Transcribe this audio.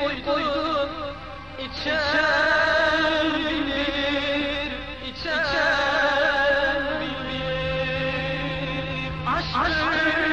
Koydum içeri Monsters.